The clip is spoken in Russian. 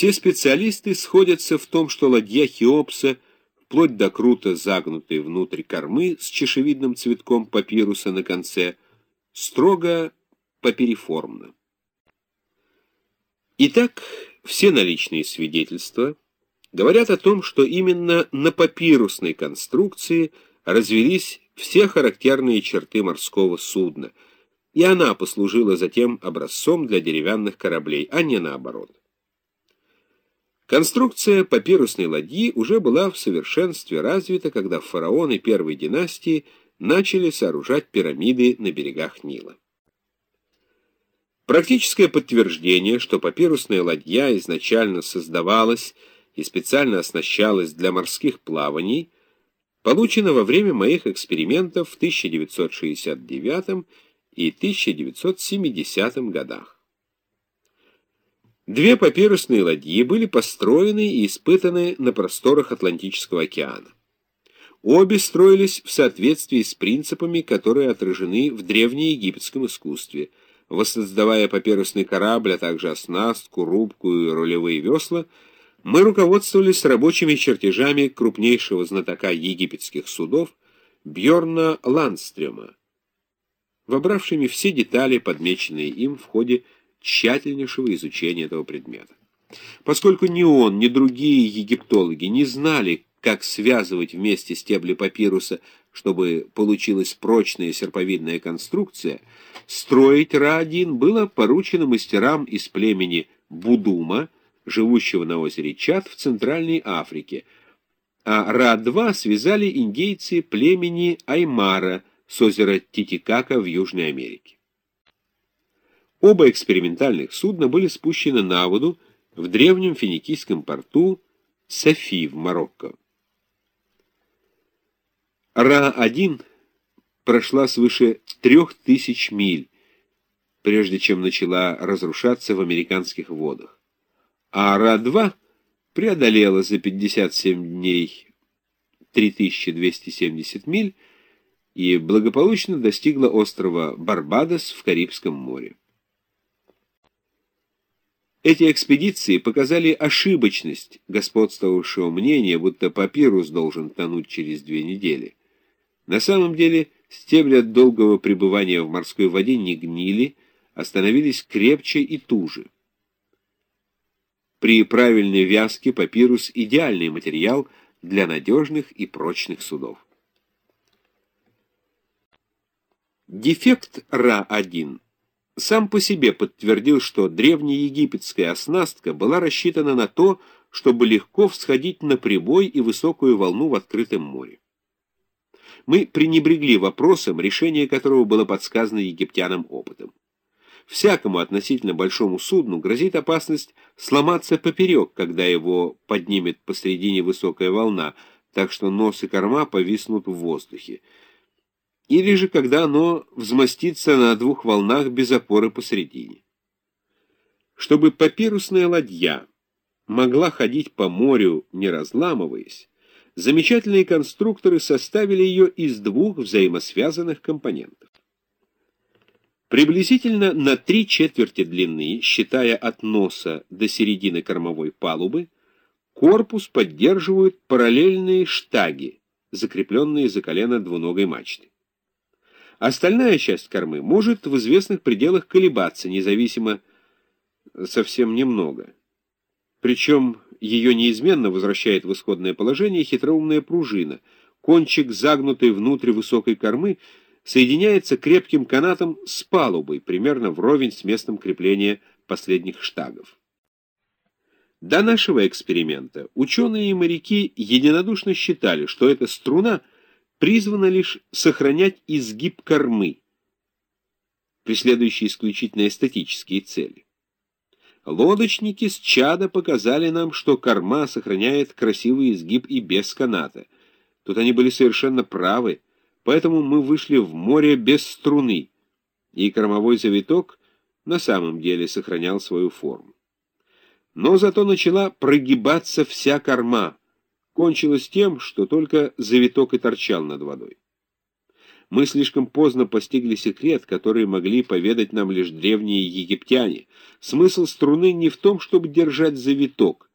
Все специалисты сходятся в том, что ладья Хеопса, вплоть до круто загнутой внутрь кормы с чешевидным цветком папируса на конце, строго папириформна. Итак, все наличные свидетельства говорят о том, что именно на папирусной конструкции развелись все характерные черты морского судна, и она послужила затем образцом для деревянных кораблей, а не наоборот. Конструкция папирусной ладьи уже была в совершенстве развита, когда фараоны первой династии начали сооружать пирамиды на берегах Нила. Практическое подтверждение, что папирусная ладья изначально создавалась и специально оснащалась для морских плаваний, получено во время моих экспериментов в 1969 и 1970 годах. Две папирусные ладьи были построены и испытаны на просторах Атлантического океана. Обе строились в соответствии с принципами, которые отражены в древнеегипетском искусстве. Воссоздавая папирусный корабль, а также оснастку, рубку и рулевые весла, мы руководствовались рабочими чертежами крупнейшего знатока египетских судов Бьорна Ландстрема, вобравшими все детали, подмеченные им в ходе тщательнейшего изучения этого предмета. Поскольку ни он, ни другие египтологи не знали, как связывать вместе стебли папируса, чтобы получилась прочная серповидная конструкция, строить Ра-1 было поручено мастерам из племени Будума, живущего на озере Чад в Центральной Африке, а Ра-2 связали индейцы племени Аймара с озера Титикака в Южной Америке. Оба экспериментальных судна были спущены на воду в древнем финикийском порту Софи в Марокко. Ра-1 прошла свыше трех тысяч миль, прежде чем начала разрушаться в американских водах, а Ра-2 преодолела за 57 дней 3270 миль и благополучно достигла острова Барбадос в Карибском море. Эти экспедиции показали ошибочность господствовавшего мнения, будто папирус должен тонуть через две недели. На самом деле стебли от долгого пребывания в морской воде не гнили, а становились крепче и туже. При правильной вязке папирус – идеальный материал для надежных и прочных судов. Дефект Ра-1 сам по себе подтвердил, что древнеегипетская оснастка была рассчитана на то, чтобы легко всходить на прибой и высокую волну в открытом море. Мы пренебрегли вопросом, решение которого было подсказано египтянам опытом. Всякому относительно большому судну грозит опасность сломаться поперек, когда его поднимет посредине высокая волна, так что нос и корма повиснут в воздухе или же когда оно взмостится на двух волнах без опоры посредине. Чтобы папирусная ладья могла ходить по морю, не разламываясь, замечательные конструкторы составили ее из двух взаимосвязанных компонентов. Приблизительно на три четверти длины, считая от носа до середины кормовой палубы, корпус поддерживают параллельные штаги, закрепленные за колено двуногой мачты. Остальная часть кормы может в известных пределах колебаться, независимо совсем немного. Причем ее неизменно возвращает в исходное положение хитроумная пружина. Кончик, загнутый внутрь высокой кормы, соединяется крепким канатом с палубой, примерно вровень с местом крепления последних штагов. До нашего эксперимента ученые и моряки единодушно считали, что эта струна — призвана лишь сохранять изгиб кормы, преследующий исключительно эстетические цели. Лодочники с чада показали нам, что корма сохраняет красивый изгиб и без каната. Тут они были совершенно правы, поэтому мы вышли в море без струны, и кормовой завиток на самом деле сохранял свою форму. Но зато начала прогибаться вся корма, кончилось тем, что только завиток и торчал над водой. Мы слишком поздно постигли секрет, который могли поведать нам лишь древние египтяне. Смысл струны не в том, чтобы держать завиток,